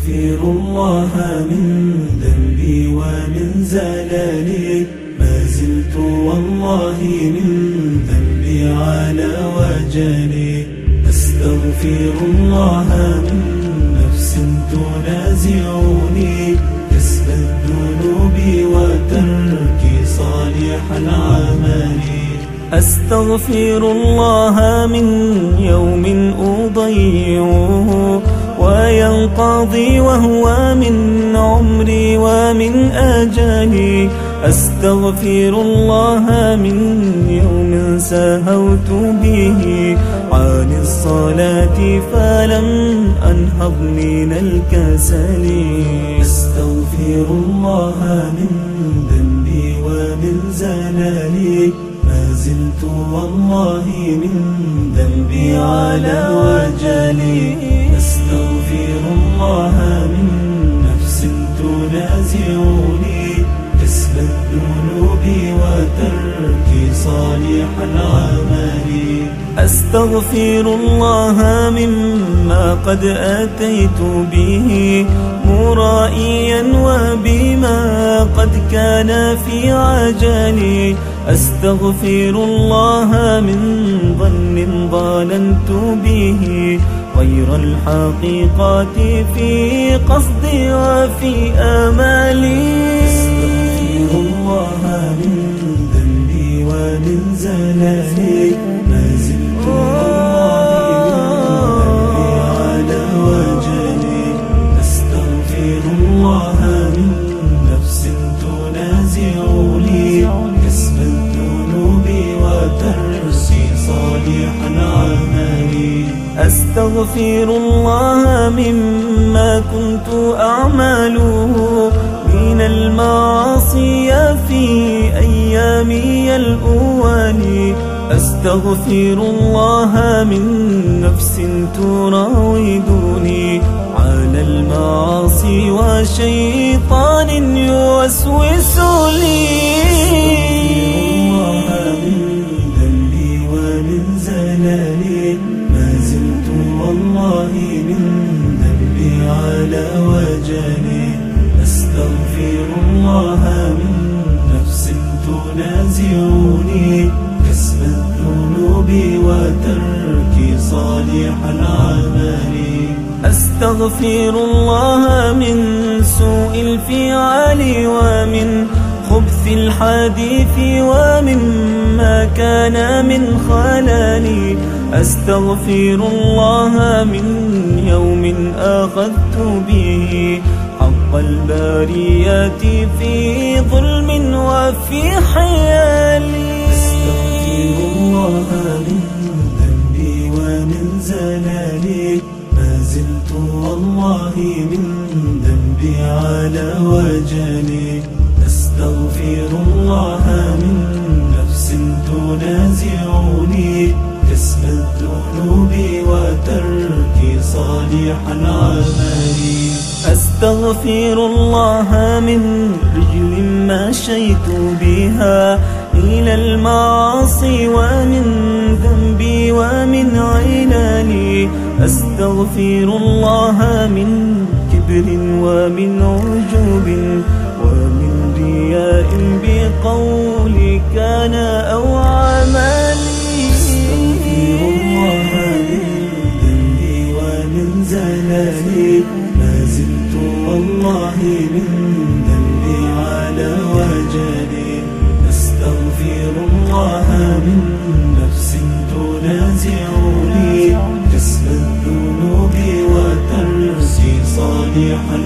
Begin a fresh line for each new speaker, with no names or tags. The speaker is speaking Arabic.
أستغفر الله من ذنبي ومن زلالي. ما زلت والله من ذنبي على وجلي. أستغفر الله من نفس تنازعني. كسب الذنوب وترك صالح العمل.
أستغفر الله من يوم أضيعه. وينقضي وهو من عمري ومن أجلي أستغفر الله من يوم سهوت به. عن الصلاة فلم أنهض من الكسل.
أستغفر الله من ذنبي ومن زلالي. ما زلت والله من ذنبي على وجلي. وترك صالح العمل.
أستغفر الله مما قد أتيت به مرائيا وبما قد كان في عجلي. أستغفر الله من ظن ظننت به غير الحقيقة في قصدي وفي آمالي.
أستغفر الله
مما كنت أعمله من المعاصي في أيامي الأول. أستغفر الله من نفس تراودني على المعاصي وشيطان يوسوس لي.
الله من ذنبي ومن زلالي والله من ذنبي على وجلي أستغفر الله من نفس تنازعني. كسب الذنوب وترك صالح العمل.
أستغفر الله من سوء الفعال ومن خبث الحديث ومما كان من خلالي. أستغفر الله من يوم أخذت به حق الباريات في ظلم وفي حيالي.
أستغفر الله من ذنبي ومن زلالي. ما زلت والله من ذنبي على وجلي. أستغفر الله من نفس تنازعني. كسب الذنوب وترك صالح العمل
أستغفر الله من رجل مشيت بها إلى المعاصي ومن ذنبي ومن علالي أستغفر الله من كبر ومن عجوب ومن رياء بقول كان أو عملي
والله من ذنبي على وجلي أستغفر الله من نفس تنازعني كسب الذنوب وترسي صالح العمل